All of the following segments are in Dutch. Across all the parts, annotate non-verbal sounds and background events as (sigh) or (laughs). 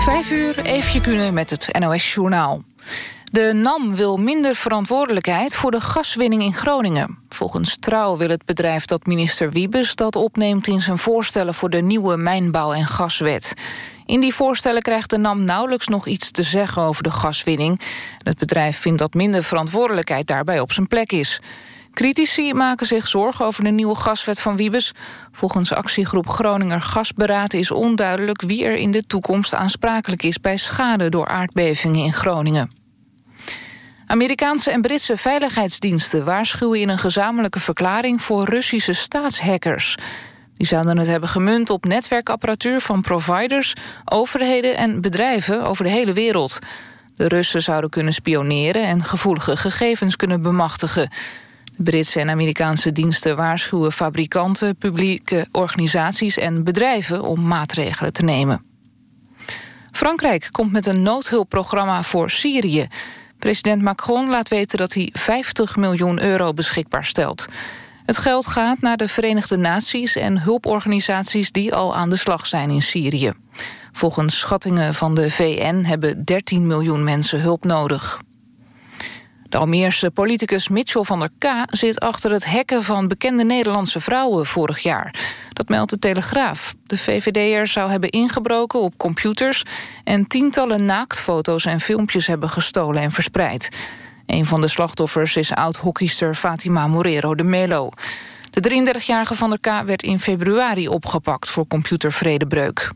Vijf uur, even kunnen met het NOS-journaal. De NAM wil minder verantwoordelijkheid voor de gaswinning in Groningen. Volgens Trouw wil het bedrijf dat minister Wiebes dat opneemt... in zijn voorstellen voor de nieuwe mijnbouw- en gaswet. In die voorstellen krijgt de NAM nauwelijks nog iets te zeggen over de gaswinning. Het bedrijf vindt dat minder verantwoordelijkheid daarbij op zijn plek is. Critici maken zich zorgen over de nieuwe gaswet van Wiebes. Volgens actiegroep Groninger Gasberaad is onduidelijk... wie er in de toekomst aansprakelijk is bij schade door aardbevingen in Groningen. Amerikaanse en Britse veiligheidsdiensten waarschuwen in een gezamenlijke verklaring voor Russische staatshackers. Die zouden het hebben gemunt op netwerkapparatuur van providers, overheden en bedrijven over de hele wereld. De Russen zouden kunnen spioneren en gevoelige gegevens kunnen bemachtigen. Britse en Amerikaanse diensten waarschuwen fabrikanten, publieke organisaties en bedrijven om maatregelen te nemen. Frankrijk komt met een noodhulpprogramma voor Syrië. President Macron laat weten dat hij 50 miljoen euro beschikbaar stelt. Het geld gaat naar de Verenigde Naties en hulporganisaties die al aan de slag zijn in Syrië. Volgens schattingen van de VN hebben 13 miljoen mensen hulp nodig. De Almeerse politicus Mitchell van der K zit achter het hacken van bekende Nederlandse vrouwen vorig jaar. Dat meldt de Telegraaf. De VVD'er zou hebben ingebroken op computers... en tientallen naaktfoto's en filmpjes hebben gestolen en verspreid. Een van de slachtoffers is oud-hockeyster Fatima Morero de Melo. De 33-jarige van der K werd in februari opgepakt voor computervredebreuk.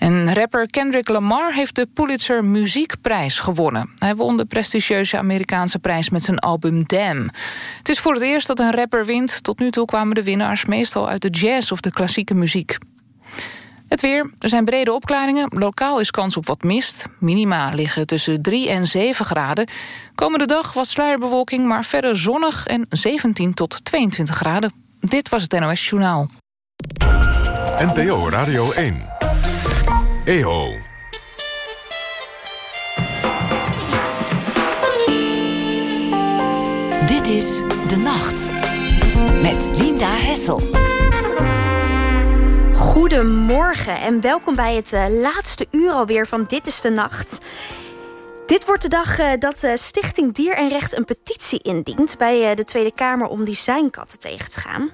En rapper Kendrick Lamar heeft de Pulitzer Muziekprijs gewonnen. Hij won de prestigieuze Amerikaanse prijs met zijn album Damn. Het is voor het eerst dat een rapper wint. Tot nu toe kwamen de winnaars meestal uit de jazz of de klassieke muziek. Het weer. Er zijn brede opklaringen. Lokaal is kans op wat mist. Minima liggen tussen 3 en 7 graden. Komende dag wat sluierbewolking, maar verder zonnig en 17 tot 22 graden. Dit was het NOS Journaal. NPO Radio 1. EO. Dit is De Nacht. Met Linda Hessel. Goedemorgen en welkom bij het uh, laatste uur alweer van Dit is de Nacht. Dit wordt de dag uh, dat uh, Stichting Dier en Recht een petitie indient... bij uh, de Tweede Kamer om designkatten tegen te gaan.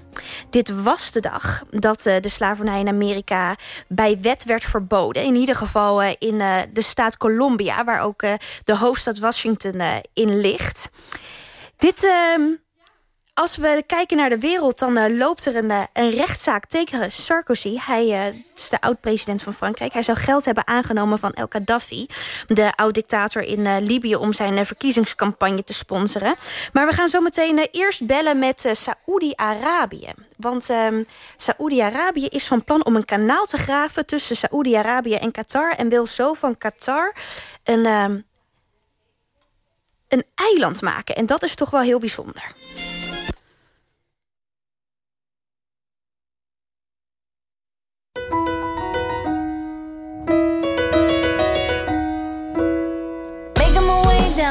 Dit was de dag dat de slavernij in Amerika bij wet werd verboden. In ieder geval in de staat Columbia... waar ook de hoofdstad Washington in ligt. Dit ehm, als we kijken naar de wereld, dan uh, loopt er een, uh, een rechtszaak tegen Sarkozy. Hij uh, is de oud-president van Frankrijk. Hij zou geld hebben aangenomen van El Gaddafi, de oud-dictator in Libië... om zijn verkiezingscampagne te sponsoren. Maar we gaan zo meteen eerst bellen met Saoedi-Arabië. Want um, Saoedi-Arabië is van plan om een kanaal te graven... tussen Saoedi-Arabië en Qatar... en wil zo van Qatar een, um, een eiland maken. En dat is toch wel heel bijzonder.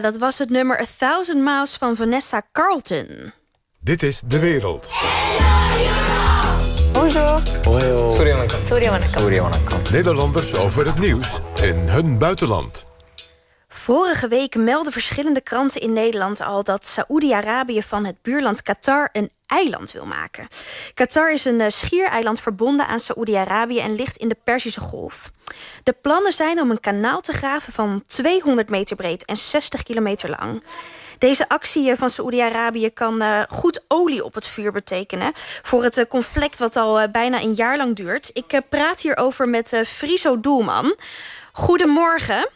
Ja, dat was het nummer A Thousand Miles van Vanessa Carlton. Dit is De Wereld. Nederlanders over het nieuws in hun buitenland. Vorige week meldden verschillende kranten in Nederland al dat Saoedi-Arabië van het buurland Qatar een eiland wil maken. Qatar is een eh, schiereiland verbonden aan Saoedi-Arabië en ligt in de Perzische Golf. De plannen zijn om een kanaal te graven van 200 meter breed en 60 kilometer lang. Deze actie eh, van Saoedi-Arabië kan eh, goed olie op het vuur betekenen... voor het conflict wat al bijna een jaar lang duurt. Ik praat hierover met Friso Doelman. Goedemorgen.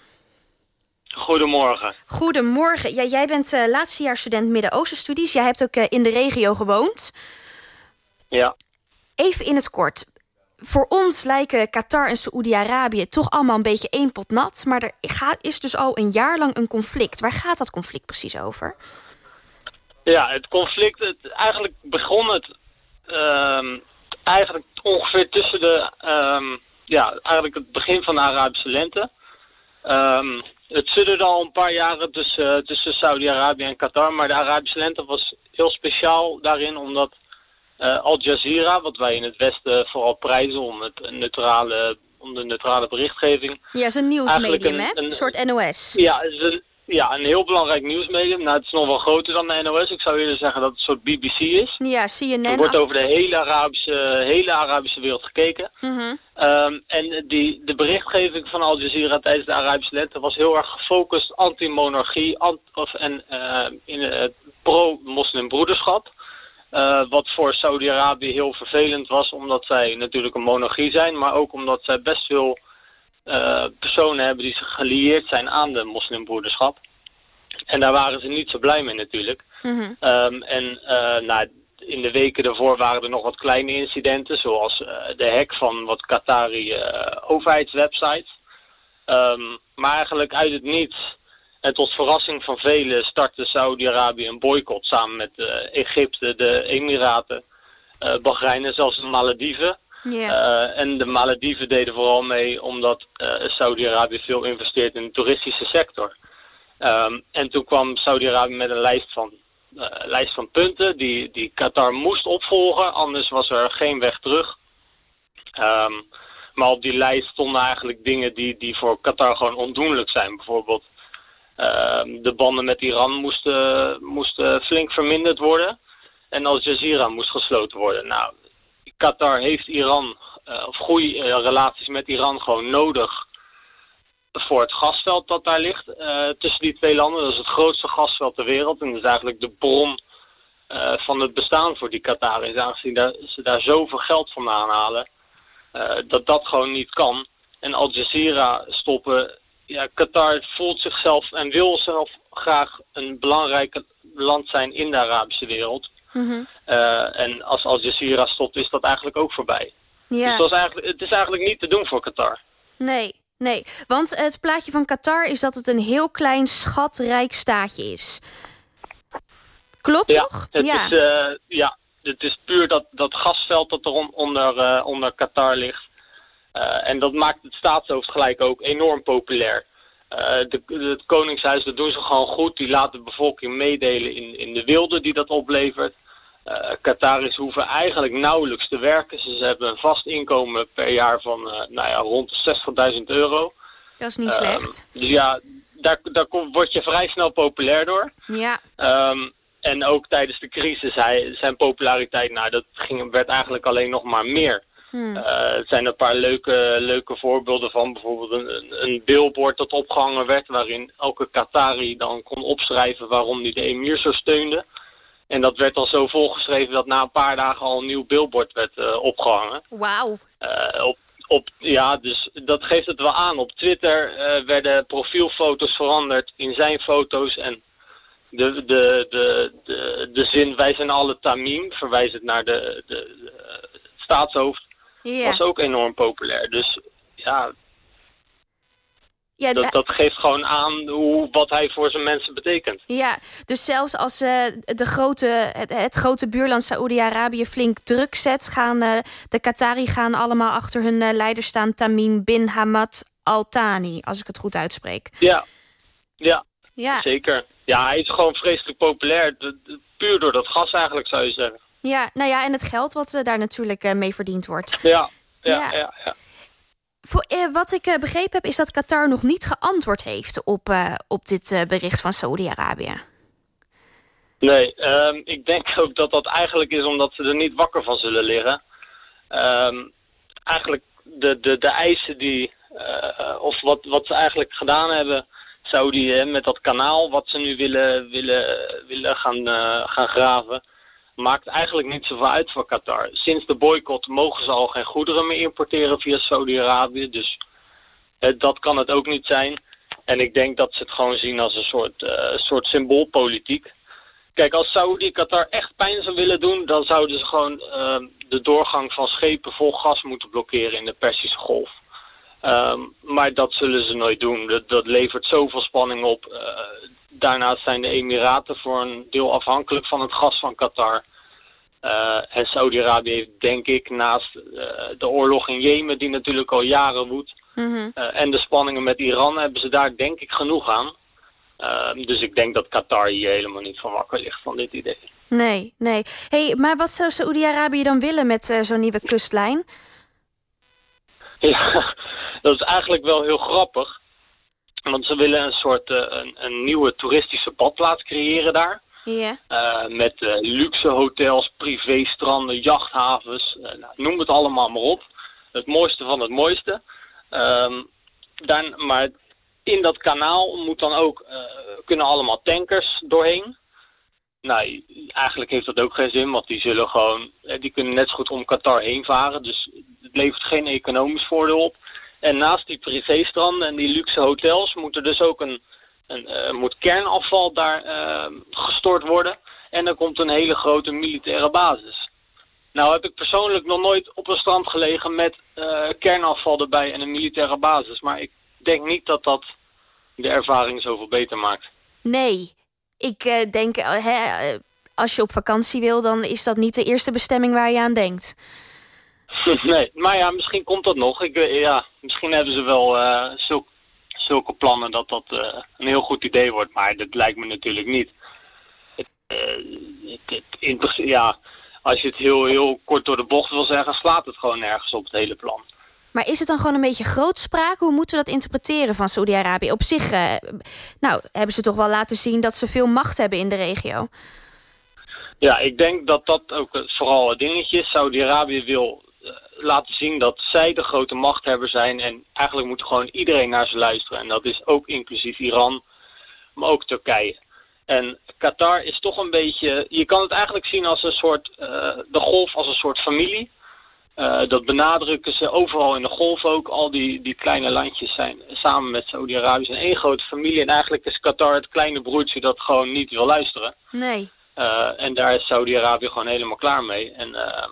Goedemorgen. Goedemorgen. Ja, jij bent eh laatstejaarsstudent Midden-Oosten-studies. Jij hebt ook eh, in de regio gewoond. Ja. Even in het kort. Voor ons lijken Qatar en Saoedi-Arabië toch allemaal een beetje één pot nat. Maar er gaat, is dus al een jaar lang een conflict. Waar gaat dat conflict precies over? Ja, het conflict, het, eigenlijk begon het ehm, eigenlijk ongeveer tussen de, ehm, ja, eigenlijk het begin van de Arabische lente. Ehm, het sudderde al een paar jaren tussen, tussen Saudi-Arabië en Qatar, maar de Arabische lente was heel speciaal daarin omdat eh, Al Jazeera, wat wij in het Westen vooral prijzen om, het neutrale, om de neutrale berichtgeving, Ja, is een nieuwsmedium, hè? een- Een soort NOS. Ja, het is een, ja, een heel belangrijk nieuwsmedium. Nou, het is nog wel groter dan de NOS. Ik zou eerder zeggen dat het een soort BBC is. Ja, CNN. Er wordt over de hele Arabische, hele Arabische wereld gekeken. Mhm. Ehm, en die, de berichtgeving van Al Jazeera tijdens de Arabische lente was heel erg gefocust anti-monarchie ant, of, en eh, in het pro-moslimbroederschap. Eh, wat voor Saudi-Arabië heel vervelend was, omdat zij natuurlijk een monarchie zijn, maar ook omdat zij best veel eh, personen hebben die zich gelieerd zijn aan de moslimbroederschap. En daar waren ze niet zo blij mee natuurlijk. Mhm. Ehm, en eh, nou, in de weken daarvoor waren er nog wat kleine incidenten, zoals eh, de hack van wat Qatari eh, overheidswebsites. Ehm, maar eigenlijk uit het niets, en tot verrassing van velen, startte Saudi-Arabië een boycott samen met eh, Egypte, de Emiraten, eh Bahrein en zelfs de Malediven. Eh, en de Malediven deden vooral mee omdat eh, Saudi-Arabië veel investeert in de toeristische sector. Ehm, en toen kwam Saudi-Arabië met een lijst van, eh, lijst van punten die, die Qatar moest opvolgen, anders was er geen weg terug. Ehm, maar op die lijst stonden eigenlijk dingen die, die voor Qatar gewoon ondoenlijk zijn. Bijvoorbeeld ehm, de banden met Iran moesten, moesten flink verminderd worden. En Al Jazeera moest gesloten worden. Nou, Qatar heeft Iran, eh, of eh, relaties met Iran gewoon nodig voor het gasveld dat daar ligt eh, tussen die twee landen. Dat is het grootste gasveld ter wereld en dat is eigenlijk de bron van het bestaan voor die Qataris. Aangezien daar, ze daar zoveel geld vandaan halen, dat dat gewoon niet kan. En Al Jazeera stoppen, ja, Qatar voelt zichzelf en wil zelf graag een belangrijk land zijn in de Arabische wereld. Mhm. Eh, en als Al Jazeera stopt, is dat eigenlijk ook voorbij. ja. Dus dat is eigenlijk, het is eigenlijk niet te doen voor Qatar. Nee, nee. Want het plaatje van Qatar is dat het een heel klein schatrijk staatje is. Klopt Ja, toch? het ja. is, eh, ja, het is puur dat, dat gasveld dat er on- onder, eh, onder Qatar ligt. En dat maakt het staatshoofd gelijk ook enorm populair. De, het Koningshuis, dat doen ze gewoon goed. Die laten de bevolking meedelen in, in de wilde die dat oplevert. Eh Qataris hoeven eigenlijk nauwelijks te werken. Ze hebben een vast inkomen per jaar van eh, nou ja, rond de 60.000 euro. Dat is niet Ehm, slecht. dus ja, daar, daar word je vrij snel populair door. Ja. Ehm, en ook tijdens de crisis, hij, zijn populariteit, nou, dat ging, werd eigenlijk alleen nog maar meer. Hm. Eh, er zijn een paar leuke, leuke voorbeelden van. Bijvoorbeeld een, een billboard dat opgehangen werd... waarin elke Qatari dan kon opschrijven waarom hij de emir zo steunde. En dat werd dan zo volgeschreven dat na een paar dagen al een nieuw billboard werd eh, opgehangen. Wauw. Eh, op, op, ja, dus dat geeft het wel aan. Op Twitter eh, werden profielfoto's veranderd in zijn foto's. En de, de, de, de, de zin wij zijn alle Tamim, verwijzend naar de, de, staatshoofd, was ook enorm populair. Dus ja, Ja, dat, dat geeft gewoon aan hoe, wat hij voor zijn mensen betekent. Ja, dus zelfs als eh, de grote, het, het grote buurland Saoedi-Arabië flink druk zet... gaan eh, de Qatari gaan allemaal achter hun eh, leider staan... Tamim bin Hamad Al Thani, als ik het goed uitspreek. Ja, ja, Ja, zeker. Ja, hij is gewoon vreselijk populair. De- de- puur door dat gas eigenlijk, zou je zeggen. ja, nou ja, en het geld wat daar natuurlijk mee verdiend wordt. Ja, ja, Ja. ja. Wat ik eh, begrepen heb, is dat Qatar nog niet geantwoord heeft... op, eh, op dit eh, bericht van Saoedi-Arabië. Nee, ehm, ik denk ook dat dat eigenlijk is omdat ze er niet wakker van zullen liggen. Ehm, eigenlijk de, de, de eisen die, eh, of wat, wat ze eigenlijk gedaan hebben, Saudi met dat kanaal wat ze nu willen, willen, willen gaan, eh, gaan graven, maakt eigenlijk niet zoveel uit voor Qatar. Sinds de boycott mogen ze al geen goederen meer importeren via Saudi-Arabië, dus dat kan het ook niet zijn. En ik denk dat ze het gewoon zien als een soort, eh, soort symboolpolitiek. Kijk, als Saudi Qatar echt pijn zou willen doen, dan zouden ze gewoon ehm, de doorgang van schepen vol gas moeten blokkeren in de Persische Golf. Ehm, maar dat zullen ze nooit doen. Dat, dat levert zoveel spanning op. Eh, daarnaast zijn de Emiraten voor een deel afhankelijk van het gas van Qatar. Eh, en Saudi-Arabië heeft, denk ik, naast eh, de oorlog in Jemen, die natuurlijk al jaren woedt, Mhm. en de spanningen met Iran, hebben ze daar denk ik genoeg aan. Ehm, dus ik denk dat Qatar hier helemaal niet van wakker ligt van dit idee. Nee, nee. Hey, maar wat zou Saoedi-Arabië dan willen met zo'n nieuwe kustlijn? (laughs) Ja, dat is eigenlijk wel heel grappig. Want ze willen een soort eh, een, een nieuwe toeristische badplaats creëren daar. Ja. Eh, met eh, luxe hotels, privéstranden, jachthavens. nou, noem het allemaal maar op. Het mooiste van het mooiste. Ehm, dan, maar in dat kanaal moet dan ook, kunnen allemaal tankers doorheen. Nou, eigenlijk heeft dat ook geen zin, want die zullen gewoon, die kunnen net zo goed om Qatar heen varen. Dus het levert geen economisch voordeel op. En naast die privéstranden en die luxe hotels moet er dus ook een, een eh, moet kernafval daar eh, gestort worden. En er komt een hele grote militaire basis. Nou heb ik persoonlijk nog nooit op een strand gelegen met eh, kernafval erbij en een militaire basis. Maar ik denk niet dat dat de ervaring zoveel beter maakt. Nee, ik denk, hè, als je op vakantie wil... dan is dat niet de eerste bestemming waar je aan denkt. Nee, maar ja, misschien komt dat nog. Ik, eh, ja, misschien hebben ze wel eh, zulk- zulke plannen dat dat eh, een heel goed idee wordt. Maar dat lijkt me natuurlijk niet. Het, het, het interesse- ja, als je het heel, heel kort door de bocht wil zeggen, slaat het gewoon nergens op het hele plan. Maar is het dan gewoon een beetje grootspraak? Hoe moeten we dat interpreteren van Saudi-Arabië? Op zich nou, hebben ze toch wel laten zien dat ze veel macht hebben in de regio. Ja, ik denk dat dat ook vooral het dingetje is. Saudi-Arabië wil laten zien dat zij de grote machthebber zijn. En eigenlijk moet gewoon iedereen naar ze luisteren. En dat is ook inclusief Iran, maar ook Turkije. En Qatar is toch een beetje... Je kan het eigenlijk zien als een soort... eh, de golf als een soort familie. Eh, dat benadrukken ze overal in de golf ook. Al die, die kleine landjes zijn samen met Saudi-Arabië zijn één grote familie. En eigenlijk is Qatar het kleine broertje dat gewoon niet wil luisteren. Nee. Uh, en daar is Saudi-Arabië gewoon helemaal klaar mee. En uh,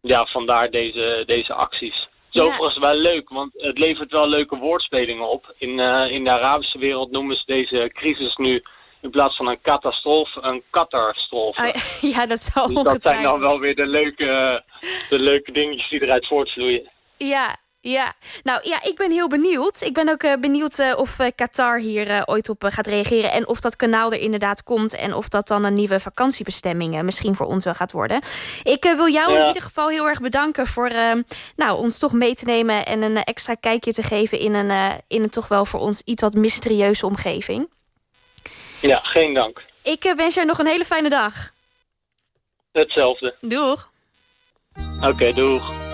ja, vandaar deze, deze acties. Zo Ja. overigens wel leuk, want het levert wel leuke woordspelingen op. In, uh, in de Arabische wereld noemen ze deze crisis nu in plaats van een catastrofe, een katastrofe. Ah, (laughs) ja, dat zou dus dat zijn dan wel weer de leuke, de leuke dingetjes die eruit voortvloeien. Ja, ja, nou ja, ik ben heel benieuwd. Ik ben ook uh, benieuwd uh, of uh, Qatar hier ooit op gaat reageren... en of dat kanaal er inderdaad komt... en of dat dan een nieuwe vakantiebestemming misschien voor ons wel gaat worden. Ik wil jou in ieder geval heel erg bedanken... voor nou, ons toch mee te nemen en een extra kijkje te geven... in een, in een toch wel voor ons iets wat mysterieuze omgeving. Ja, geen dank. Ik wens je nog een hele fijne dag. Hetzelfde. Doeg. Oké, doeg.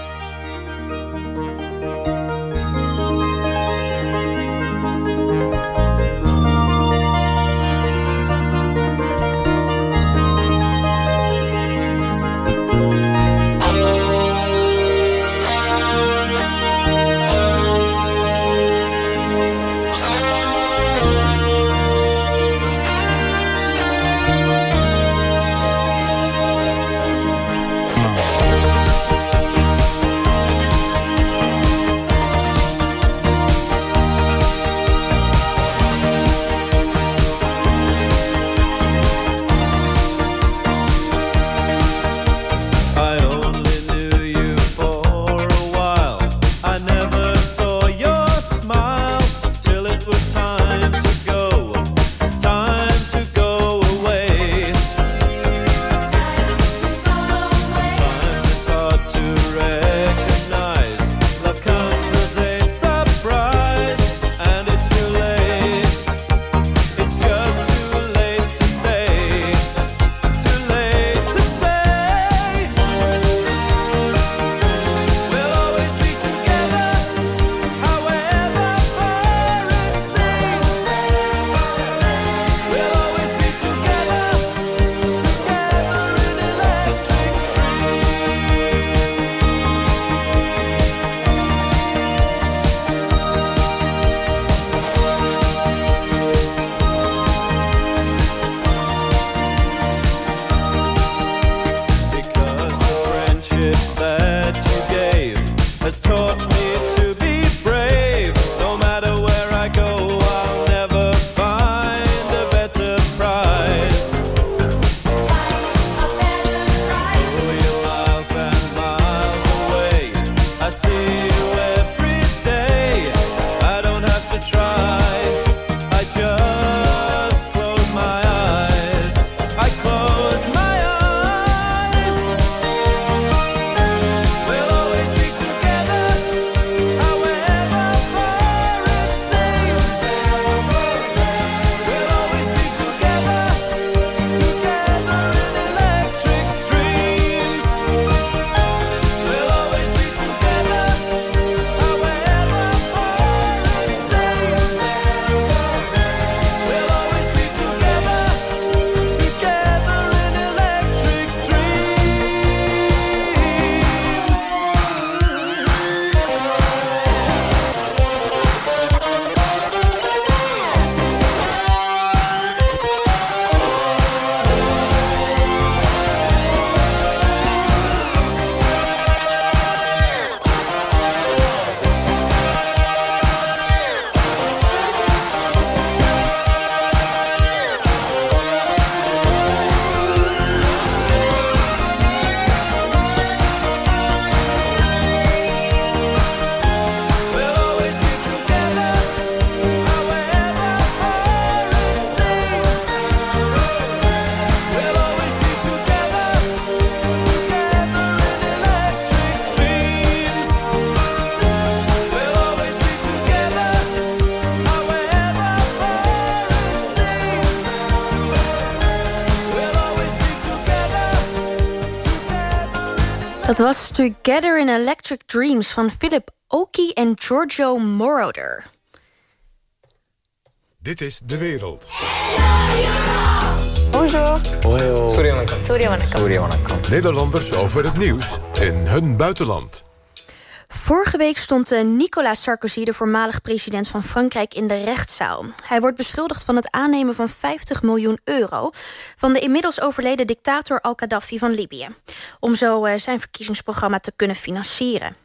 Together in Electric Dreams van Philip Oki en Giorgio Moroder. Dit is De Wereld. Bonjour. Sorry, Nederlanders over het nieuws in hun buitenland. Vorige week stond eh, Nicolas Sarkozy, de voormalig president van Frankrijk, in de rechtszaal. Hij wordt beschuldigd van het aannemen van 50 miljoen euro van de inmiddels overleden dictator Al-Qaddafi van Libië. Om zo eh, zijn verkiezingsprogramma te kunnen financieren.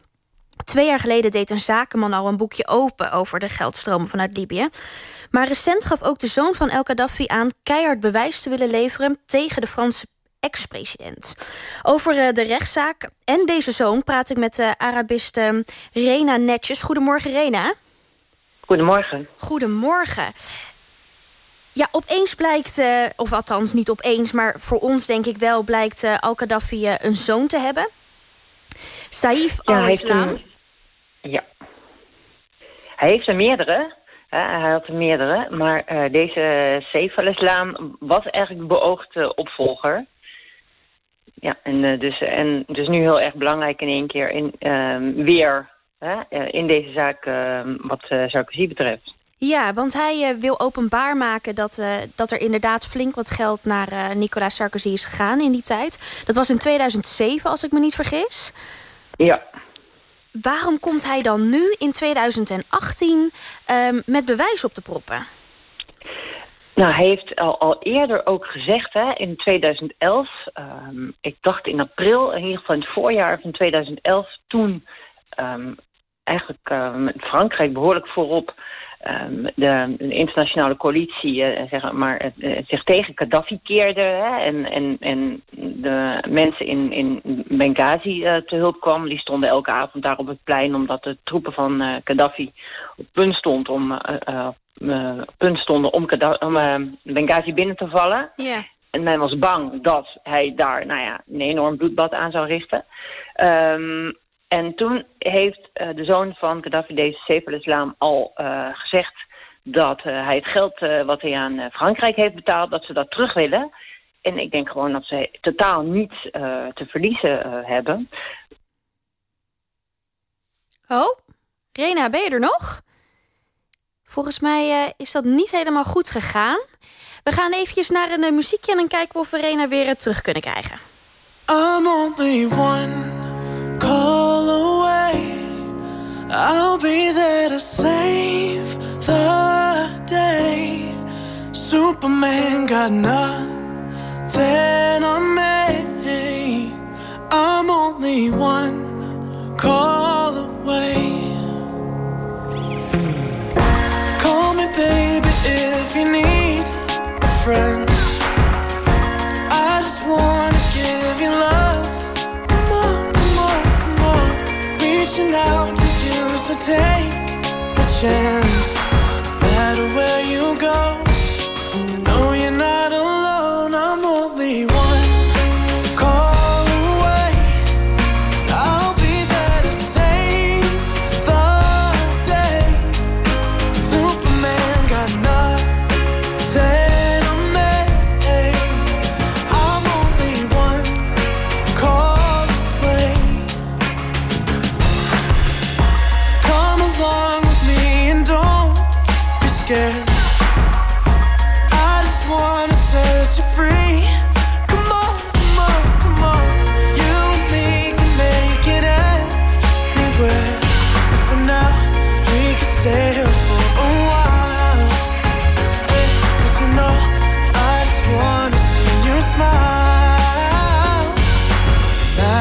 Twee jaar geleden deed een zakenman al een boekje open... over de geldstromen vanuit Libië. Maar recent gaf ook de zoon van El Gaddafi aan... keihard bewijs te willen leveren tegen de Franse ex-president. Over uh, de rechtszaak en deze zoon praat ik met de Arabiste Rena Netjes. Goedemorgen, Rena. Goedemorgen. Goedemorgen. Ja, opeens blijkt, uh, of althans niet opeens... maar voor ons denk ik wel, blijkt Al-Qaddafi een zoon te hebben. Saif ja, al-Islam. Ja. Hij heeft er meerdere. hij had er meerdere. Maar uh, deze Saif al-Islam was eigenlijk de beoogde opvolger. Ja, en, uh, dus, en dus nu heel erg belangrijk in één keer in, uh, weer uh, in deze zaak ehm, wat Sarkozy betreft. Ja, want hij wil openbaar maken dat, dat er inderdaad flink wat geld naar Nicolas Sarkozy is gegaan in die tijd. Dat was in 2007, als ik me niet vergis. Ja. Waarom komt hij dan nu in 2018 ehm, met bewijs op te proppen? Nou, hij heeft al, al eerder ook gezegd, hè, in 2011, um, ik dacht in april, in ieder geval in het voorjaar van 2011, toen um, eigenlijk um, Frankrijk behoorlijk voorop de, de, internationale coalitie uh, zeg maar, uh, zich tegen Gaddafi keerde hè, en, en, en de mensen in, in Benghazi uh, te hulp kwamen. Die stonden elke avond daar op het plein omdat de troepen van Gaddafi op punt stond om punt stonden om, om uh, Benghazi binnen te vallen. Yeah. En men was bang dat hij daar nou ja, een enorm bloedbad aan zou richten. Um, en toen heeft uh, de zoon van Gaddafi, deze Seif al-Islam, al gezegd dat hij het geld wat hij aan Frankrijk heeft betaald, dat ze dat terug willen. En ik denk gewoon dat ze totaal niets te verliezen hebben. Oh, Rena, ben je er nog? Volgens mij uh, is dat niet helemaal goed gegaan. We gaan eventjes naar een uh, muziekje en dan kijken we of we Rena weer uh, terug kunnen krijgen. I'm only one I'll be there to save the day. Superman got nothing on me. I'm only one call away. Call me baby if you need a friend. I just wanna give you love. Come on, come on, come on. Reaching out so take a chance.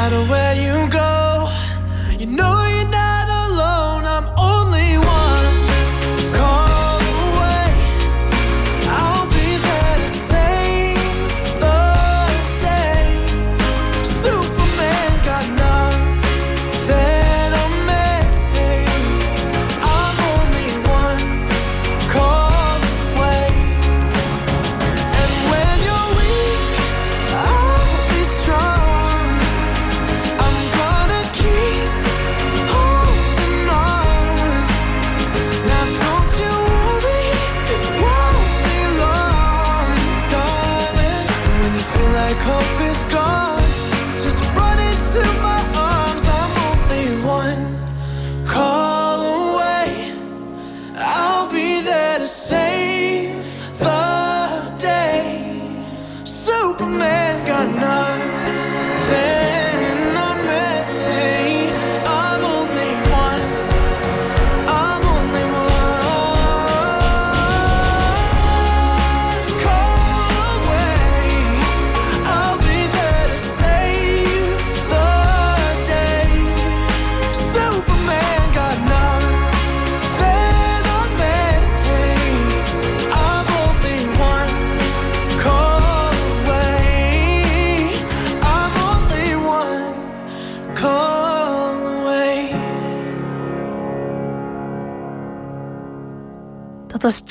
Matter where you go, you know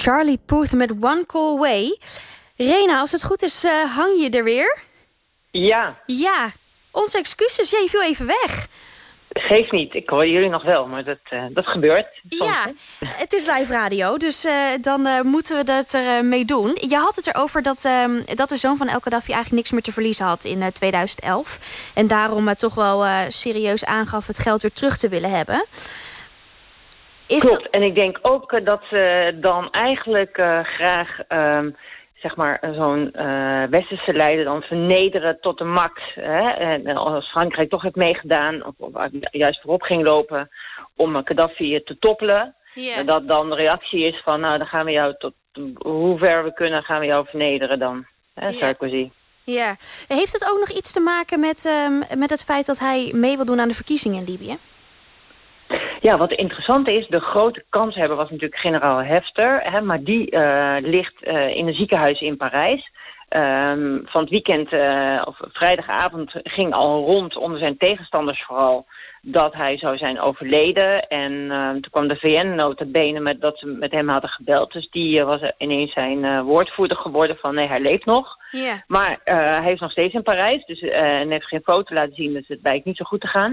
Charlie Puth met One Call Way. Rena, als het goed is, uh, hang je er weer? Ja. Ja, onze excuses. Jij viel even weg. Geef niet, ik hoor jullie nog wel, maar dat, uh, dat gebeurt. Soms, ja, het is live radio, dus uh, dan uh, moeten we dat er mee doen. Je had het erover dat, ehm, dat de zoon van El Gaddafi eigenlijk niks meer te verliezen had in 2011. En daarom toch wel serieus aangaf het geld weer terug te willen hebben. Is Klopt, dat... en ik denk ook dat ze dan eigenlijk graag... Um, zeg maar, zo'n uh, westerse leider dan vernederen tot de max. Hè? En als Frankrijk toch heeft meegedaan, of, of juist voorop ging lopen om Gaddafi te toppelen. Yeah. Dat dan de reactie is van, nou dan gaan we jou tot hoe ver we kunnen gaan we jou vernederen dan. Hè, yeah. Sarkozy. Ja. Heeft het ook nog iets te maken met, um, met het feit dat hij mee wil doen aan de verkiezingen in Libië? Ja, wat interessant is, de grote kanshebber was natuurlijk generaal Hefter. Hè, maar die uh, ligt uh, in een ziekenhuis in Parijs. Um, van het weekend, uh, of vrijdagavond, ging al rond onder zijn tegenstanders vooral dat hij zou zijn overleden. En uh, toen kwam de VN benen met dat ze met hem hadden gebeld. Dus die uh, was ineens zijn uh, woordvoerder geworden van nee, hij leeft nog. Yeah. Maar hij is nog steeds in Parijs. Dus, en heeft geen foto laten zien, dus het blijkt niet zo goed te gaan.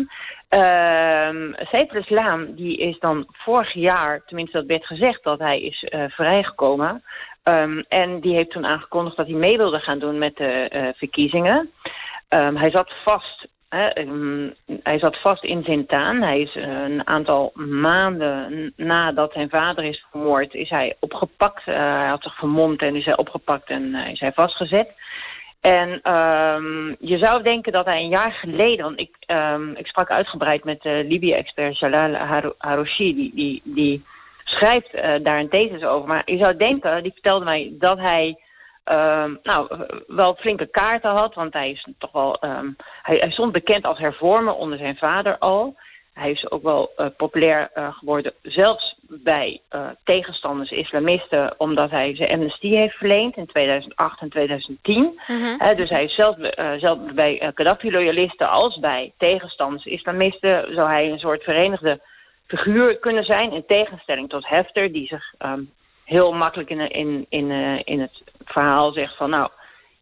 Uh, Saif Islam, die is dan vorig jaar, tenminste dat werd gezegd, dat hij is vrijgekomen. Um, en die heeft toen aangekondigd dat hij mee wilde gaan doen met de verkiezingen. Um, hij zat vast Ehm, hij zat vast in Zintaan. Hij is eh, een aantal maanden nadat zijn vader is vermoord, is hij opgepakt. Uh, hij had zich vermomd en is hij opgepakt en uh, is hij vastgezet. En um, je zou denken dat hij een jaar geleden, want ik, um, ik sprak uitgebreid met Libië-expert Jalal Harouchi, die, die, die schrijft daar een thesis over. Maar je zou denken, die vertelde mij dat hij uh, nou, wel flinke kaarten had. Want hij is toch wel. Um, hij, hij, stond bekend als hervormer onder zijn vader al. Hij is ook wel uh, populair uh, geworden, zelfs bij uh, tegenstanders, islamisten, omdat hij zijn amnestie heeft verleend in 2008 en 2010. Mm -hmm. dus hij is zelfs, zelfs bij Gaddafi-loyalisten als bij tegenstanders, islamisten, zou hij een soort verenigde figuur kunnen zijn. In tegenstelling tot Hefter, die zich um, heel makkelijk in, in, in, in het verhaal zegt van nou,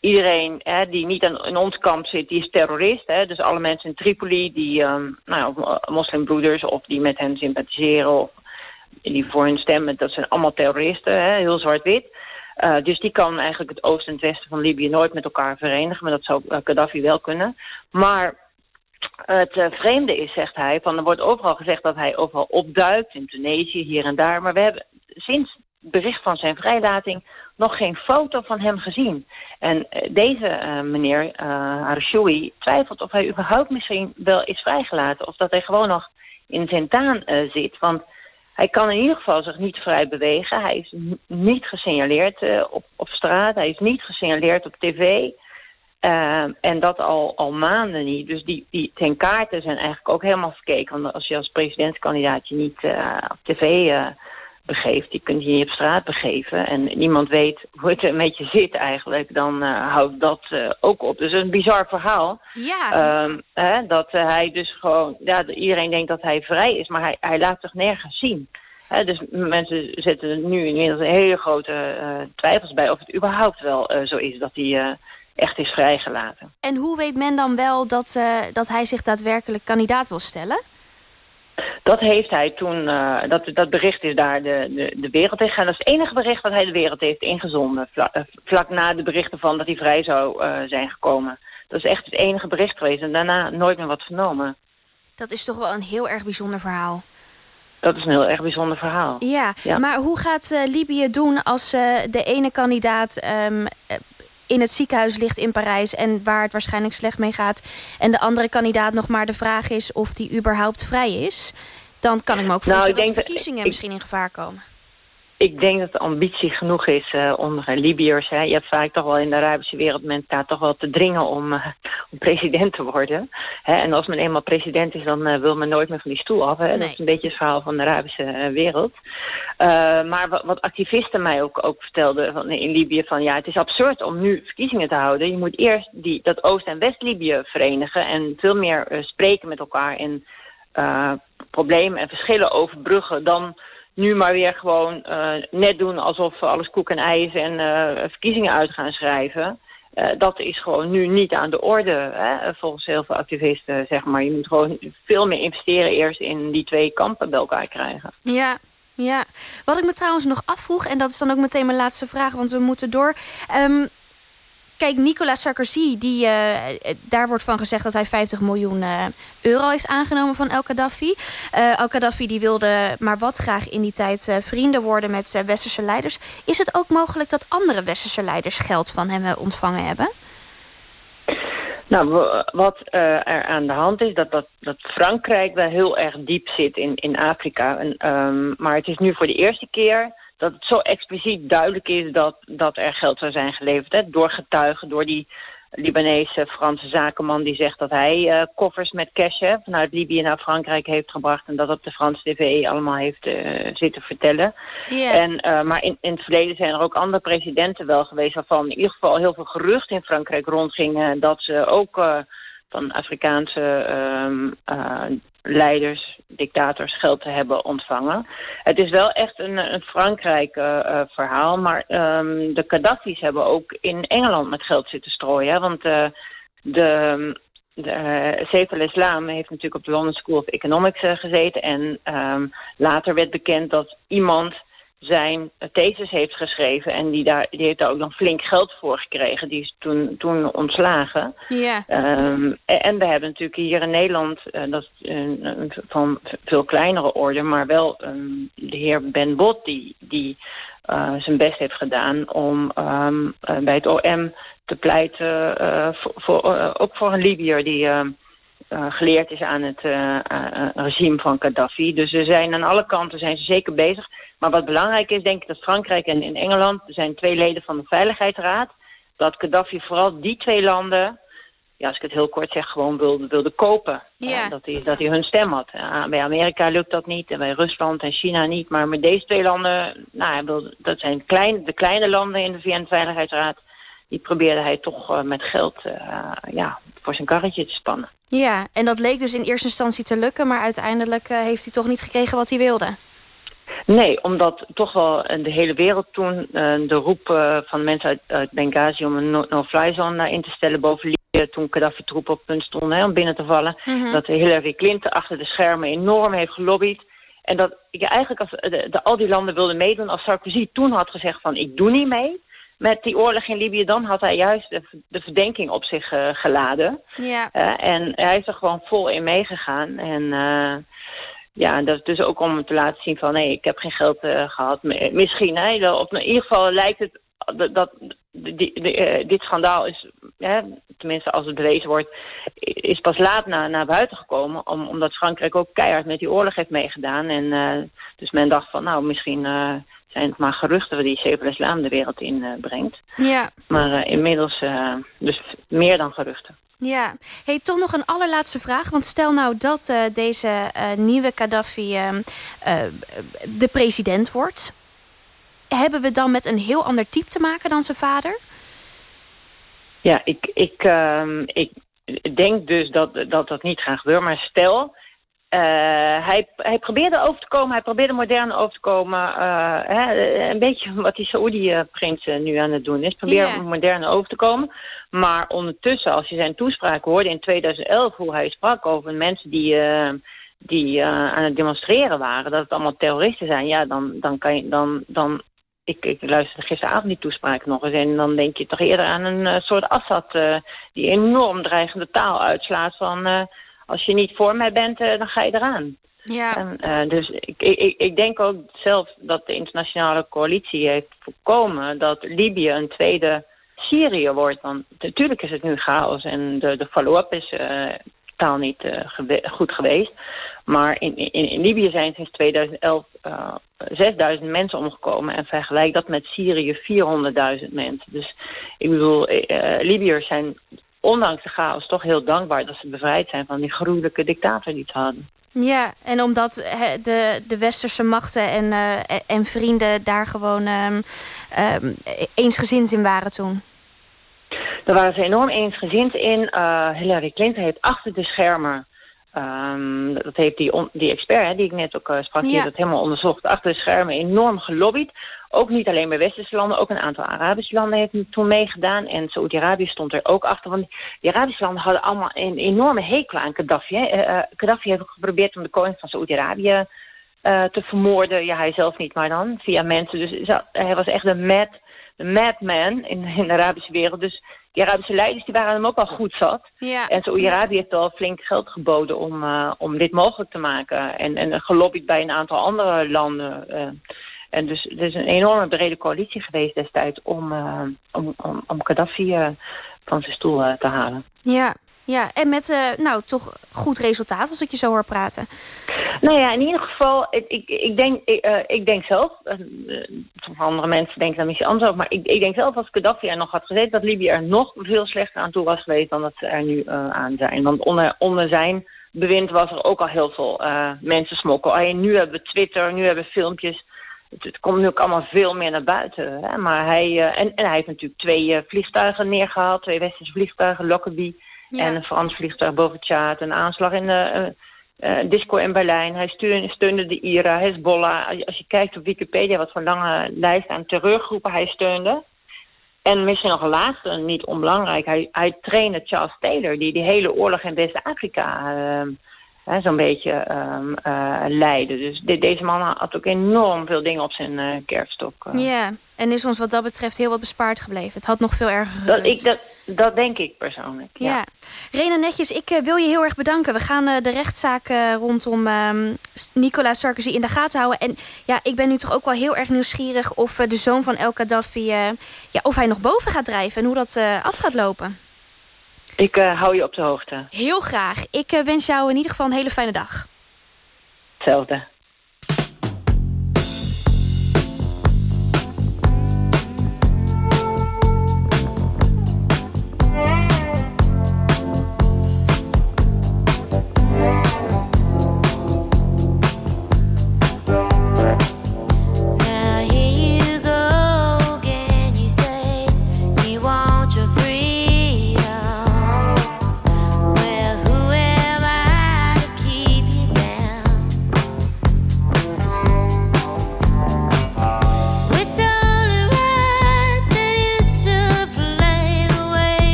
iedereen hè, die niet aan, in ons kamp zit, die is terrorist. Hè? Dus alle mensen in Tripoli, die um, nou, moslimbroeders of die met hen sympathiseren of die voor hen stemmen, dat zijn allemaal terroristen, hè? heel zwart-wit. Uh, dus die kan eigenlijk het oosten en het westen van Libië nooit met elkaar verenigen. Maar dat zou uh, Gaddafi wel kunnen. Maar het vreemde is, zegt hij, van er wordt overal gezegd dat hij overal opduikt. In Tunesië, hier en daar. Maar we hebben sinds bericht van zijn vrijlating nog geen foto van hem gezien. En uh, deze uh, meneer, uh, twijfelt of hij überhaupt misschien wel is vrijgelaten. Of dat hij gewoon nog in zijn taan zit. Want hij kan in ieder geval zich niet vrij bewegen. Hij is niet gesignaleerd op, op straat. Hij is niet gesignaleerd op tv. en dat al, al maanden niet. Dus die, die ten kaarten zijn eigenlijk ook helemaal verkeken. Want als je als presidentskandidaat je niet op tv begeeft. Je kunt je niet op straat begeven en niemand weet hoe het met je zit eigenlijk. Dan uh, houdt dat uh, ook op. Dus is een bizar verhaal. Ja. Um, hè, dat uh, hij dus gewoon... Ja, iedereen denkt dat hij vrij is, maar hij, hij laat zich nergens zien. Hè, dus mensen zetten nu inmiddels hele grote twijfels bij... of het überhaupt wel zo is dat hij echt is vrijgelaten. En hoe weet men dan wel dat, dat hij zich daadwerkelijk kandidaat wil stellen? Dat heeft hij toen, uh, dat, dat bericht is daar de, de, de wereld in gegaan. Dat is het enige bericht dat hij de wereld heeft ingezonden. Vlak, uh, vlak na de berichten van dat hij vrij zou uh, zijn gekomen. Dat is echt het enige bericht geweest. En daarna nooit meer wat vernomen. Dat is toch wel een heel erg bijzonder verhaal. Dat is een heel erg bijzonder verhaal. Ja, ja. maar hoe gaat Libië doen als de ene kandidaat... Um, in het ziekenhuis ligt in Parijs... en waar het waarschijnlijk slecht mee gaat... en de andere kandidaat nog maar de vraag is of die überhaupt vrij is... dan kan ik me ook nou, voorstellen nou, dat de verkiezingen misschien in gevaar komen. Ik denk dat de ambitie genoeg is uh, onder Libiërs. Hè. Je hebt vaak toch wel in de Arabische wereld mensen daar toch wel te dringen om, uh, (laughs) om president te worden. Hè. En als men eenmaal president is, dan uh, wil men nooit meer van die stoel af. Hè. Nee. Dat is een beetje het verhaal van de Arabische wereld. maar wat, wat, activisten mij ook, ook vertelden van, in Libië van ja, het is absurd om nu verkiezingen te houden. Je moet eerst die, dat Oost- en West-Libië verenigen en veel meer spreken met elkaar en problemen en verschillen overbruggen dan nu maar weer gewoon net doen alsof alles koek en ei is en verkiezingen uit gaan schrijven. dat is gewoon nu niet aan de orde, hè, volgens heel veel activisten. Zeg maar. Je moet gewoon veel meer investeren eerst in die twee kampen bij elkaar krijgen. Ja, ja, wat ik me trouwens nog afvroeg, en dat is dan ook meteen mijn laatste vraag, want we moeten door. Ehm, kijk, Nicolas Sarkozy, die, uh, daar wordt van gezegd dat hij 50 miljoen uh, euro heeft aangenomen van El Gaddafi. Uh, El Gaddafi die wilde maar wat graag in die tijd vrienden worden met westerse leiders. Is het ook mogelijk dat andere westerse leiders geld van hem ontvangen hebben? Nou, wat er aan de hand is, dat, dat, dat Frankrijk wel heel erg diep zit in, in Afrika. En, um, maar het is nu voor de eerste keer dat het zo expliciet duidelijk is dat, dat er geld zou zijn geleverd. Hè, door getuigen, door die Libanese Franse zakenman die zegt dat hij uh, koffers met cash hè, vanuit Libië naar Frankrijk heeft gebracht en dat op de Franse tv allemaal heeft uh, zitten vertellen. Yeah. En, uh, maar in, in het verleden zijn er ook andere presidenten wel geweest waarvan in ieder geval heel veel gerucht in Frankrijk rondgingen dat ze ook van Afrikaanse um, leiders, dictators geld te hebben ontvangen. Het is wel echt een, een Frankrijk uh, verhaal, maar um, de Gaddafi's hebben ook in Engeland met geld zitten strooien. Want uh, de, de Seif al-Islam heeft natuurlijk op de London School of Economics gezeten en um, later werd bekend dat iemand zijn thesis heeft geschreven. En die, daar, die heeft daar ook nog flink geld voor gekregen. Die is toen, toen ontslagen. Ja. Um, en we hebben natuurlijk hier in Nederland, uh, dat is een, van veel kleinere orde, maar wel um, de heer Ben Bot die, die uh, zijn best heeft gedaan om um, uh, bij het OM te pleiten, voor, voor, ook voor een Libiër die uh, geleerd is aan het uh, uh, regime van Gaddafi. Dus ze zijn aan alle kanten zijn ze zeker bezig. Maar wat belangrijk is, denk ik dat Frankrijk en in Engeland... er zijn twee leden van de Veiligheidsraad... dat Gaddafi vooral die twee landen... ja, als ik het heel kort zeg, gewoon wilde, wilde kopen. Ja. dat, hij, dat hij hun stem had. bij Amerika lukt dat niet en bij Rusland en China niet. Maar met deze twee landen, nou, dat zijn klein, de kleine landen in de VN-veiligheidsraad... die probeerde hij toch met geld ja, voor zijn karretje te spannen. Ja, en dat leek dus in eerste instantie te lukken... maar uiteindelijk uh, heeft hij toch niet gekregen wat hij wilde. Nee, omdat toch wel de hele wereld toen uh, de roep uh, van mensen uit, uit Benghazi... om een no-fly zone in te stellen boven Libië... toen Gaddafi-troepen op punt stonden hè, om binnen te vallen... -hmm. dat Hillary Clinton achter de schermen enorm heeft gelobbyd... En dat ja, eigenlijk als de, de, al die landen wilden meedoen... als Sarkozy toen had gezegd van ik doe niet mee met die oorlog in Libië, dan had hij juist de, de verdenking op zich uh, geladen. Ja. Uh, en hij is er gewoon vol in meegegaan. En uh, ja, dat is dus ook om te laten zien van... nee, ik heb geen geld gehad. Misschien, hè, op, in ieder geval lijkt het dat... dat die, die, dit schandaal is, hè, tenminste als het bewezen wordt... is pas laat naar, naar buiten gekomen... Om, omdat Frankrijk ook keihard met die oorlog heeft meegedaan. En dus men dacht van, nou, misschien zijn het maar geruchten die Seif al-Islam de wereld in uh, brengt. Ja. Maar uh, inmiddels uh, dus meer dan geruchten. Ja. Hey, toch nog een allerlaatste vraag. Want stel nou dat deze nieuwe Gaddafi de president wordt. Hebben we dan met een heel ander type te maken dan zijn vader? Ja, ik, ik, ik denk dus dat, dat dat niet gaat gebeuren. Maar stel... Uh, hij, hij probeerde over te komen, hij probeerde modern over te komen. Uh, hè, een beetje wat die Saoedi-prins nu aan het doen is. Probeer Ja. modern over te komen. Maar ondertussen, als je zijn toespraak hoorde in 2011... hoe hij sprak over mensen die, uh, die aan het demonstreren waren... dat het allemaal terroristen zijn, ja, dan, dan kan je... Dan, dan, ik, ik luisterde gisteravond die toespraak nog eens... en dan denk je toch eerder aan een soort Assad... die enorm dreigende taal uitslaat van als je niet voor mij bent, uh, dan ga je eraan. Ja. En, uh, dus ik, ik, ik denk ook zelf dat de internationale coalitie heeft voorkomen dat Libië een tweede Syrië wordt. Want natuurlijk is het nu chaos en de, de follow-up is uh, totaal niet gewe goed geweest. Maar in, in, in Libië zijn sinds 2011 6000 mensen omgekomen. En vergelijk dat met Syrië 400.000 mensen. Dus ik bedoel, Libiërs zijn ondanks de chaos toch heel dankbaar dat ze bevrijd zijn van die gruwelijke dictator die ze hadden. Ja, en omdat de, de westerse machten en, uh, en vrienden daar gewoon um, um, eensgezind in waren toen. Daar waren ze enorm eensgezind in. Uh, Hillary Clinton heeft achter de schermen Ehm, dat heeft die, die expert, hè, die ik net ook uh, sprak, die heeft dat helemaal onderzocht. Achter de schermen enorm gelobbyd. Ook niet alleen bij westerse landen, ook een aantal Arabische landen heeft toen meegedaan. En Saoedi-Arabië stond er ook achter. Want die Arabische landen hadden allemaal een enorme hekel aan Gaddafi. Uh, Gaddafi heeft geprobeerd om de koning van Saoedi-Arabië te vermoorden. Ja, hij zelf niet, maar dan via mensen. Dus hij was echt een mad, madman in, in de Arabische wereld. Dus die Arabische leiders die waren hem ook al goed zat. Ja. En Saoedi-Arabië heeft al flink geld geboden om, uh, om dit mogelijk te maken. En, en gelobbyd bij een aantal andere landen. Uh, en dus er is een enorme brede coalitie geweest destijds om, uh, om, om, om Gaddafi van zijn stoel te halen. Ja, ja, en met nou, toch goed resultaat als ik je zo hoor praten. Nou ja, in ieder geval, ik, ik, ik denk, ik, ik denk zelf... Uh, andere mensen denken dan misschien anders over... maar ik, ik denk zelf als Gaddafi er nog had gezeten... dat Libië er nog veel slechter aan toe was geweest... dan dat ze er nu aan zijn. Want onder, onder zijn bewind was er ook al heel veel mensen smokkel. Alleen nu hebben we Twitter, nu hebben we filmpjes... Het, het, komt nu ook allemaal veel meer naar buiten. Hè? Maar hij, en, en hij heeft natuurlijk twee vliegtuigen neergehaald. Twee westerse vliegtuigen, Lockerbie... Ja. En een Frans vliegtuig boven Tjaat. Een aanslag in de uh, uh, disco in Berlijn. Hij steunde, steunde de IRA, Hezbollah. Als je kijkt op Wikipedia wat voor lange lijst aan terreurgroepen hij steunde. En misschien nog een laatste, niet onbelangrijk. Hij, hij trainde Charles Taylor, die die hele oorlog in West-Afrika uh, zo'n beetje um, leidde. Dus de, deze man had ook enorm veel dingen op zijn uh, kerfstok. Ja, en is ons wat dat betreft heel wat bespaard gebleven. Het had nog veel erger gekund. Dat, ik, dat, dat denk ik persoonlijk, ja. ja. Rena Netjes, ik wil je heel erg bedanken. We gaan de rechtszaak rondom um, Nicolas Sarkozy in de gaten houden. En ja, ik ben nu toch ook wel heel erg nieuwsgierig... of de zoon van El Gaddafi, ja, of hij nog boven gaat drijven... en hoe dat af gaat lopen. Ik hou je op de hoogte. Heel graag. Ik wens jou in ieder geval een hele fijne dag. Hetzelfde.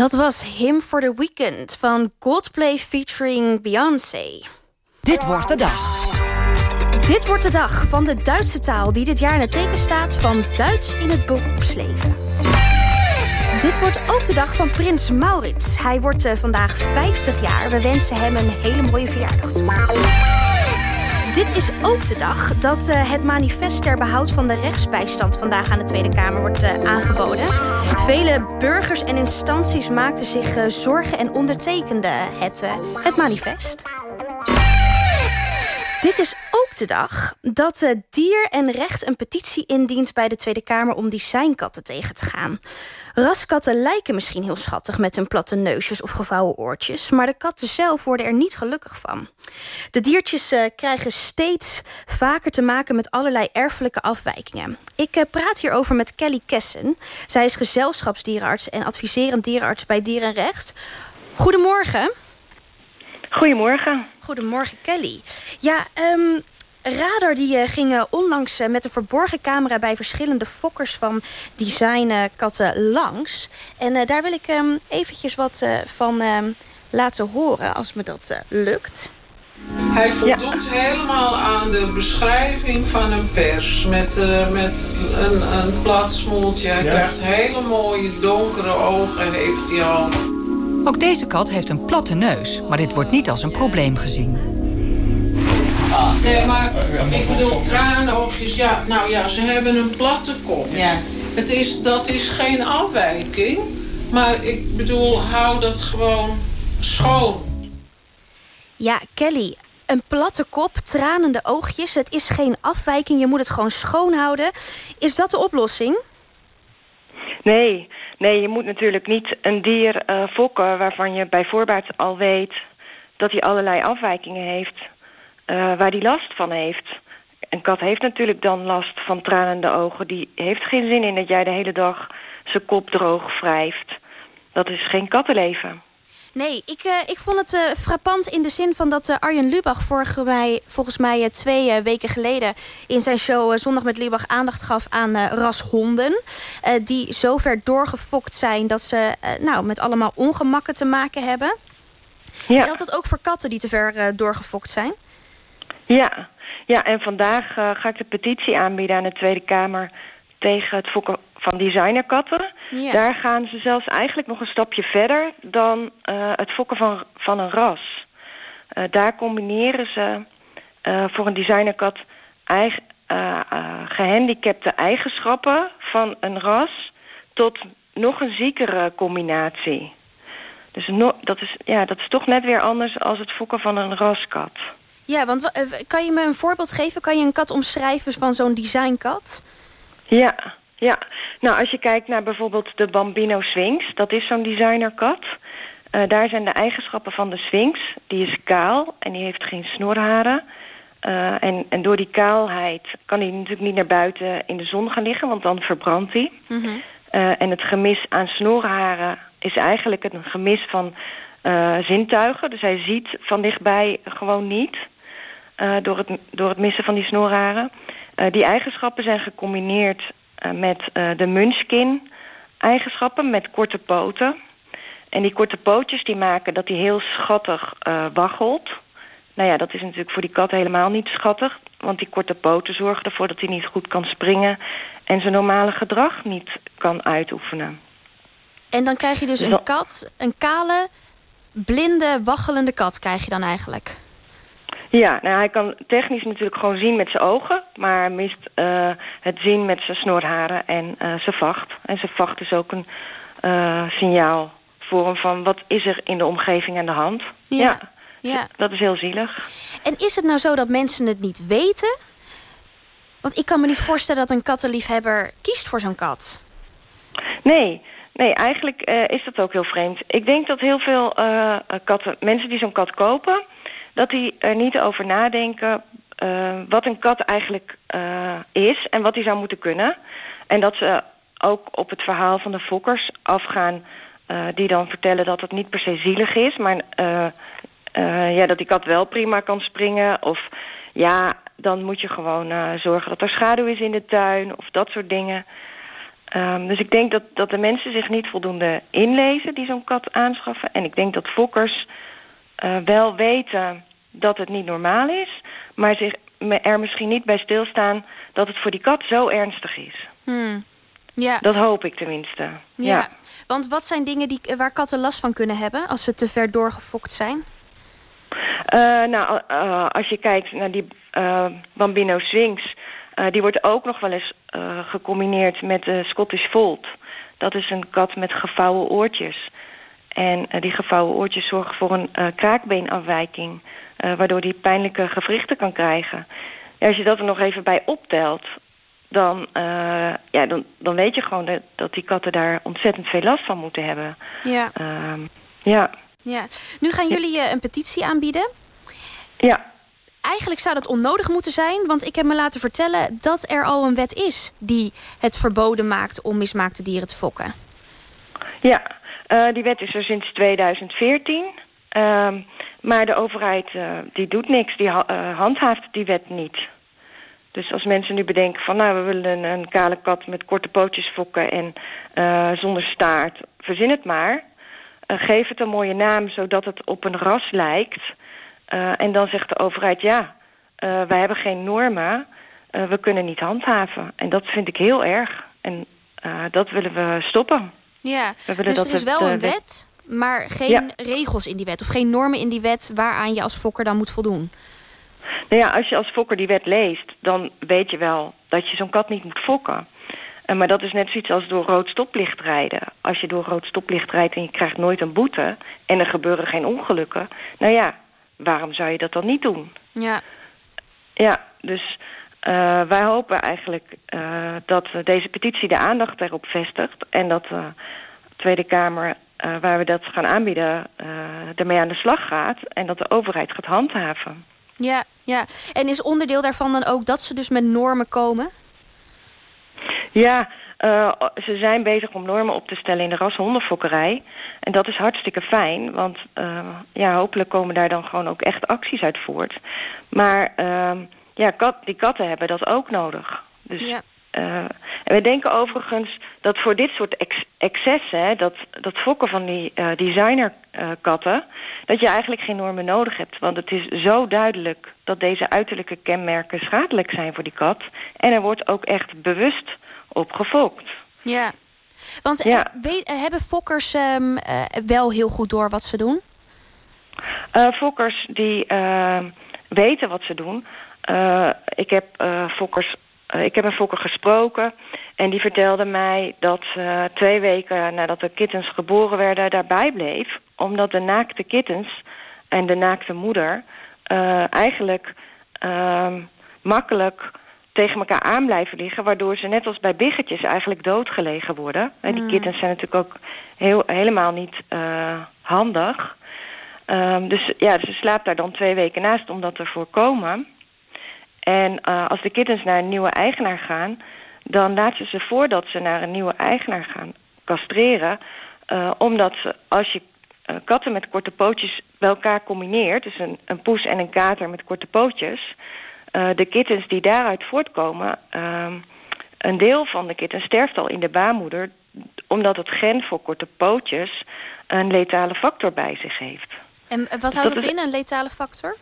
Dat was Him for the Weekend van Coldplay featuring Beyoncé. Dit wordt de dag. Dit wordt de dag van de Duitse taal die dit jaar in het teken staat van Duits in het beroepsleven. Dit wordt ook de dag van Prins Maurits. Hij wordt uh, vandaag 50 jaar. We wensen hem een hele mooie verjaardag. Dit is ook de dag dat uh, het manifest ter behoud van de rechtsbijstand vandaag aan de Tweede Kamer wordt uh, aangeboden. Vele burgers en instanties maakten zich uh, zorgen en ondertekenden het, het manifest. Dit is ook de dag dat Dier en Recht een petitie indient bij de Tweede Kamer om designkatten tegen te gaan. Raskatten lijken misschien heel schattig met hun platte neusjes of gevouwen oortjes, maar de katten zelf worden er niet gelukkig van. De diertjes uh, krijgen steeds vaker te maken met allerlei erfelijke afwijkingen. Ik uh, praat hierover met Kelly Kessen. Zij is gezelschapsdierenarts en adviserend dierenarts bij Dier en Recht. Goedemorgen. Goedemorgen. Goedemorgen, Kelly. Ja, um, Radar die uh, ging onlangs uh, met een verborgen camera... bij verschillende fokkers van designkatten langs. En daar wil ik um, eventjes wat van um, laten horen, als me dat lukt. Hij voldoet ja. helemaal aan de beschrijving van een pers. Met, met een, een plat smoeltje. Hij ja. krijgt hele mooie donkere ogen en heeft hij al... Ook deze kat heeft een platte neus, maar dit wordt niet als een probleem gezien. Nee, maar ik bedoel, tranenoogjes, ja, nou ja, ze hebben een platte kop. Ja. Het is, dat is geen afwijking, maar ik bedoel, hou dat gewoon schoon. Ja, Kelly, een platte kop, tranende oogjes, het is geen afwijking, je moet het gewoon schoon houden. Is dat de oplossing? Nee, Nee, je moet natuurlijk niet een dier uh, fokken waarvan je bij voorbaat al weet dat hij allerlei afwijkingen heeft, waar hij last van heeft. Een kat heeft natuurlijk dan last van tranende ogen. Die heeft geen zin in dat jij de hele dag zijn kop droog wrijft. Dat is geen kattenleven. Nee, ik, uh, ik vond het uh, frappant in de zin van dat uh, Arjen Lubach vorige mij, volgens mij twee weken geleden in zijn show Zondag met Lubach aandacht gaf aan rashonden. die zover doorgefokt zijn dat ze nou, met allemaal ongemakken te maken hebben. Ja. Geldt dat ook voor katten die te ver doorgefokt zijn? Ja. ja, en vandaag ga ik de petitie aanbieden aan de Tweede Kamer tegen het fokken van designerkatten. Ja. Daar gaan ze zelfs eigenlijk nog een stapje verder dan uh, het fokken van, van een ras. Uh, daar combineren ze voor een designerkat eigen, gehandicapte eigenschappen van een ras tot nog een ziekere combinatie. Dus no, dat, is, ja, dat is toch net weer anders als het fokken van een raskat. Ja, want kan je me een voorbeeld geven? Kan je een kat omschrijven van zo'n designkat? Ja, ja. Nou, als je kijkt naar bijvoorbeeld de Bambino Sphinx, dat is zo'n designerkat. Uh, daar zijn de eigenschappen van de Sphinx. Die is kaal en die heeft geen snorharen. Uh, en, en door die kaalheid kan hij natuurlijk niet naar buiten in de zon gaan liggen, want dan verbrandt hij. Mm -hmm. uh, en het gemis aan snorharen is eigenlijk een gemis van zintuigen. Dus hij ziet van dichtbij gewoon niet door, het, door het missen van die snorharen. die eigenschappen zijn gecombineerd uh, met de munchkin eigenschappen met korte poten. En die korte pootjes die maken dat hij heel schattig waggelt. Nou ja, dat is natuurlijk voor die kat helemaal niet schattig. Want die korte poten zorgen ervoor dat hij niet goed kan springen... en zijn normale gedrag niet kan uitoefenen. En dan krijg je dus een kat, een kale, blinde, waggelende kat krijg je dan eigenlijk? Ja, nou, hij kan technisch natuurlijk gewoon zien met zijn ogen... maar mist uh, het zien met zijn snorharen en uh, zijn vacht. En zijn vacht is ook een uh, signaal voor hem van... wat is er in de omgeving aan de hand. Ja. ja. ja. Dat is heel zielig. En is het nou zo dat mensen het niet weten? Want ik kan me niet voorstellen dat een kattenliefhebber kiest voor zo'n kat. Nee, nee eigenlijk is dat ook heel vreemd. Ik denk dat heel veel katten, mensen die zo'n kat kopen dat die er niet over nadenken uh, wat een kat eigenlijk uh, is en wat hij zou moeten kunnen. En dat ze ook op het verhaal van de fokkers afgaan... Uh, die dan vertellen dat het niet per se zielig is... maar ja, dat die kat wel prima kan springen. Of ja, dan moet je gewoon zorgen dat er schaduw is in de tuin of dat soort dingen. Ehm, dus ik denk dat, dat de mensen zich niet voldoende inlezen die zo'n kat aanschaffen. En ik denk dat fokkers eh, wel weten dat het niet normaal is... maar zich er misschien niet bij stilstaan dat het voor die kat zo ernstig is. Hmm. Ja. Dat hoop ik tenminste. Ja. ja. Want wat zijn dingen die, waar katten last van kunnen hebben... als ze te ver doorgefokt zijn? Uh, nou, uh, als je kijkt naar die uh, Bambino Swings... die wordt ook nog wel eens gecombineerd met de Scottish Fold. Dat is een kat met gevouwen oortjes. En die gevouwen oortjes zorgen voor een kraakbeenafwijking... waardoor die pijnlijke gewrichten kan krijgen. Ja, als je dat er nog even bij optelt dan, uh, ja, dan, dan weet je gewoon dat, dat, die katten daar ontzettend veel last van moeten hebben. Ja. Uh, ja. ja. Nu gaan jullie uh, een petitie aanbieden. Ja. Eigenlijk zou dat onnodig moeten zijn, want ik heb me laten vertellen dat er al een wet is die het verboden maakt om mismaakte dieren te fokken. Ja, die wet is er sinds 2014. Uh, maar de overheid die doet niks, die handhaaft die wet niet. Dus als mensen nu bedenken van... nou, we willen een, kale kat met korte pootjes fokken en uh, zonder staart... verzin het maar. Uh, geef het een mooie naam, zodat het op een ras lijkt. Uh, en dan zegt de overheid, ja, wij hebben geen normen. we kunnen niet handhaven. En dat vind ik heel erg. En dat willen we stoppen. Ja, we dus dat er is wel een wet, maar geen ja. regels in die wet... of geen normen in die wet waaraan je als fokker dan moet voldoen. Nou ja, als je als fokker die wet leest, dan weet je wel dat je zo'n kat niet moet fokken. Uh, maar dat is net zoiets als door rood stoplicht rijden. Als je door rood stoplicht rijdt en je krijgt nooit een boete... en er gebeuren geen ongelukken, nou ja, waarom zou je dat dan niet doen? Ja. Ja, dus uh, wij hopen eigenlijk uh, dat deze petitie de aandacht erop vestigt... en dat de Tweede Kamer, waar we dat gaan aanbieden, ermee aan de slag gaat... en dat de overheid gaat handhaven. Ja, ja. En is onderdeel daarvan dan ook dat ze dus met normen komen? Ja, uh, ze zijn bezig om normen op te stellen in de rashondenfokkerij. En dat is hartstikke fijn, want uh, ja, hopelijk komen daar dan gewoon ook echt acties uit voort. Maar uh, ja, kat, die katten hebben dat ook nodig. Dus ja. Uh, en we denken overigens dat voor dit soort ex excessen, dat, dat fokken van die uh, designerkatten, uh, dat je eigenlijk geen normen nodig hebt. Want het is zo duidelijk dat deze uiterlijke kenmerken schadelijk zijn voor die kat. En er wordt ook echt bewust op gefokt. Ja, want ja. hebben fokkers um, wel heel goed door wat ze doen? fokkers die ehm, weten wat ze doen. ik heb fokkers ik heb een fokker gesproken en die vertelde mij dat uh, twee weken nadat de kittens geboren werden daarbij bleef. Omdat de naakte kittens en de naakte moeder uh, eigenlijk makkelijk tegen elkaar aan blijven liggen. Waardoor ze net als bij biggetjes eigenlijk doodgelegen worden. En die kittens zijn natuurlijk ook heel, helemaal niet handig. Um, dus ja, ze slaapt daar dan twee weken naast om dat te voorkomen. En uh, als de kittens naar een nieuwe eigenaar gaan... dan laten ze voordat ze naar een nieuwe eigenaar gaan castreren... Uh, omdat ze, als je uh, katten met korte pootjes bij elkaar combineert... dus een, een poes en een kater met korte pootjes... de kittens die daaruit voortkomen... een deel van de kittens sterft al in de baarmoeder... omdat het gen voor korte pootjes een letale factor bij zich heeft. En wat houdt dat, dat in, een letale factor?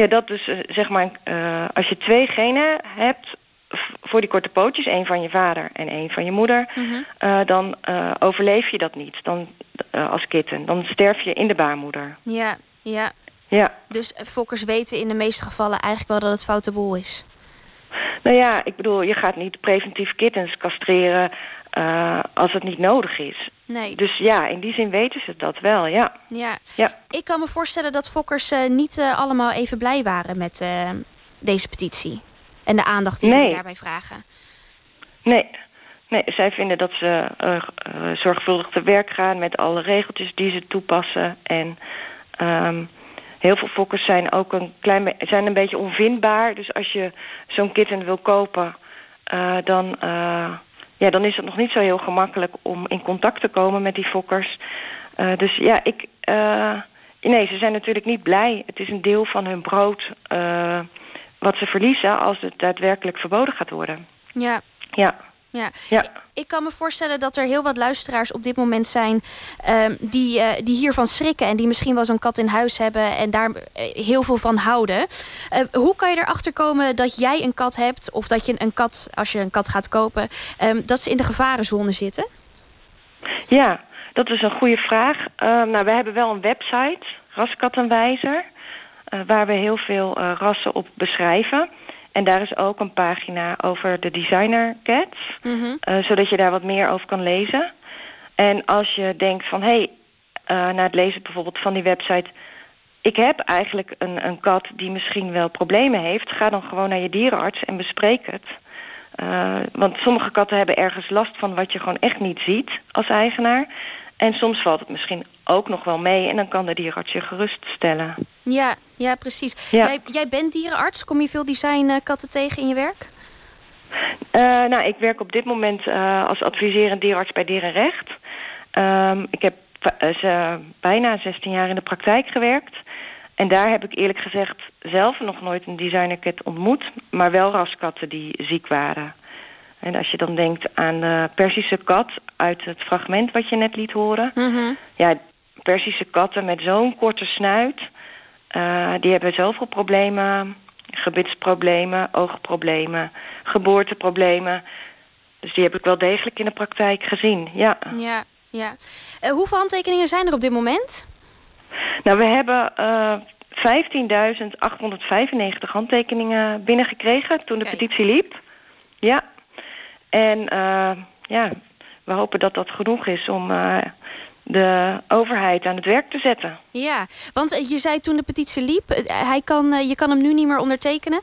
Ja, dat dus, zeg maar, uh, als je twee genen hebt voor die korte pootjes, één van je vader en één van je moeder, mm -hmm. uh, dan uh, overleef je dat niet dan, als kitten. Dan sterf je in de baarmoeder. Ja, ja. ja. Dus fokkers weten in de meeste gevallen eigenlijk wel dat het foute boel is. Nou ja, ik bedoel, je gaat niet preventief kittens castreren als het niet nodig is. Nee. Dus ja, in die zin weten ze dat wel, ja. Ja. ja. Ik kan me voorstellen dat fokkers uh, niet uh, allemaal even blij waren met deze petitie. En de aandacht die nee. daarbij vragen. Nee. nee, zij vinden dat ze zorgvuldig te werk gaan met alle regeltjes die ze toepassen. En um, heel veel fokkers zijn ook een, klein zijn een beetje onvindbaar. Dus als je zo'n kitten wil kopen, dan ja, dan is het nog niet zo heel gemakkelijk om in contact te komen met die fokkers. Uh, dus ja, ik... Uh, nee, ze zijn natuurlijk niet blij. Het is een deel van hun brood uh, wat ze verliezen als het daadwerkelijk verboden gaat worden. Ja. Ja. Ja. Ja. Ik kan me voorstellen dat er heel wat luisteraars op dit moment zijn... ehm, die, eh, die hiervan schrikken en die misschien wel zo'n kat in huis hebben... en daar eh, heel veel van houden. Eh, hoe kan je erachter komen dat jij een kat hebt... of dat je een kat, als je een kat gaat kopen... ehm, dat ze in de gevarenzone zitten? Ja, dat is een goede vraag. Ehm, nou, we hebben wel een website, Raskattenwijzer... eh, waar we heel veel rassen op beschrijven. En daar is ook een pagina over de designer cats... eh, zodat je daar wat meer over kan lezen. En als je denkt van... hé, hey, eh, na het lezen bijvoorbeeld van die website... ik heb eigenlijk een, een kat die misschien wel problemen heeft... ga dan gewoon naar je dierenarts en bespreek het... Uh, want sommige katten hebben ergens last van wat je gewoon echt niet ziet als eigenaar. En soms valt het misschien ook nog wel mee en dan kan de dierenarts je geruststellen. Ja, ja precies. Ja. Jij, jij bent dierenarts. Kom je veel designkatten tegen in je werk? Uh, nou, ik werk op dit moment uh, als adviserend dierenarts bij Dierenrecht. Um, ik heb uh, bijna 16 jaar in de praktijk gewerkt. En daar heb ik eerlijk gezegd zelf nog nooit een designerkat ontmoet... maar wel raskatten die ziek waren. En als je dan denkt aan de Persische kat uit het fragment wat je net liet horen... ja, Persische katten met zo'n korte snuit... Uh, die hebben zoveel problemen, gebitsproblemen, oogproblemen, geboorteproblemen. Dus die heb ik wel degelijk in de praktijk gezien, ja. Ja, ja. Uh, hoeveel handtekeningen zijn er op dit moment? Nou, we hebben uh, 15.895 handtekeningen binnengekregen toen de Kijk. petitie liep. Ja. En uh, ja, we hopen dat dat genoeg is om uh, de overheid aan het werk te zetten. Ja, want uh, je zei toen de petitie liep, hij kan, je kan hem nu niet meer ondertekenen?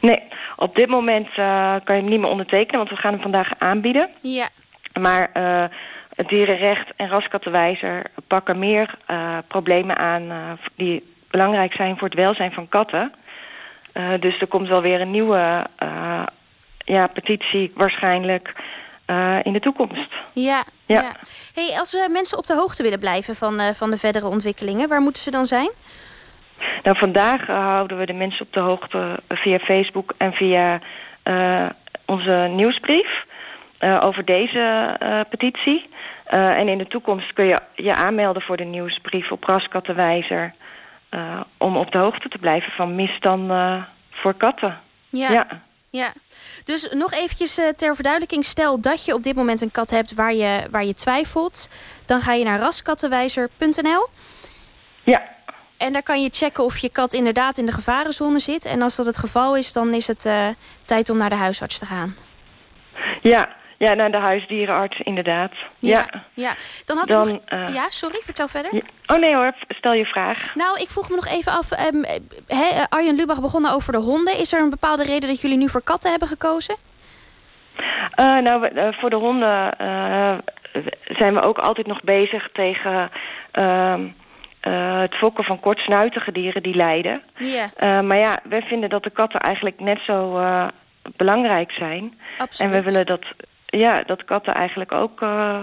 Nee, op dit moment uh, kan je hem niet meer ondertekenen, want we gaan hem vandaag aanbieden. Ja. Maar uh, het dierenrecht en raskattenwijzer pakken meer uh, problemen aan die belangrijk zijn voor het welzijn van katten. Dus er komt wel weer een nieuwe ja, petitie waarschijnlijk uh, in de toekomst. Ja, Ja. ja. Hey, als uh, mensen op de hoogte willen blijven van, uh, van de verdere ontwikkelingen, waar moeten ze dan zijn? Nou, vandaag houden we de mensen op de hoogte via Facebook en via onze nieuwsbrief over deze petitie. En in de toekomst kun je je aanmelden voor de nieuwsbrief op Raskattenwijzer... Om op de hoogte te blijven van misstanden voor katten. Ja. ja. Ja, dus nog eventjes uh, ter verduidelijking. Stel dat je op dit moment een kat hebt waar je, waar je twijfelt. Dan ga je naar raskattenwijzer.nl. Ja. En daar kan je checken of je kat inderdaad in de gevarenzone zit. En als dat het geval is, dan is het uh, tijd om naar de huisarts te gaan. Ja, ja naar de huisdierenarts inderdaad. Ja. ja. ja. Dan had dan, ik nog... uh, ja, sorry, vertel verder. Ja. Oh nee hoor, stel je vraag. Nou, ik vroeg me nog even af. Um, he, Arjen Lubach begonnen over de honden. Is er een bepaalde reden dat jullie nu voor katten hebben gekozen? Uh, nou, uh, voor de honden zijn we ook altijd nog bezig tegen ehm, het fokken van kortsnuitige dieren die lijden. Yeah. maar ja, wij vinden dat de katten eigenlijk net zo belangrijk zijn. Absoluut. En we willen dat, ja, dat katten eigenlijk ook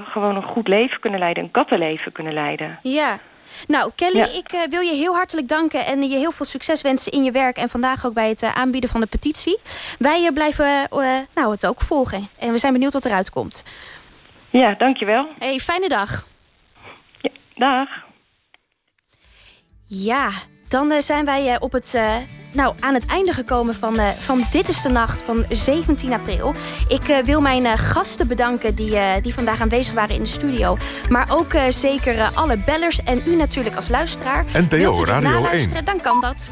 gewoon een goed leven kunnen leiden. Een kattenleven kunnen leiden. Ja. Nou, Kelly, ja. ik uh, wil je heel hartelijk danken en je heel veel succes wensen in je werk en vandaag ook bij het uh, aanbieden van de petitie. Wij blijven nou, het ook volgen en we zijn benieuwd wat eruit komt. Ja, dankjewel. Hey, fijne dag. Ja, dag. Ja, dan zijn wij op het, nou, aan het einde gekomen van, van Dit is de Nacht van 17 april. Ik wil mijn gasten bedanken die, die vandaag aanwezig waren in de studio. Maar ook zeker alle bellers en u natuurlijk als luisteraar. NPO Radio 1. Dan kan dat.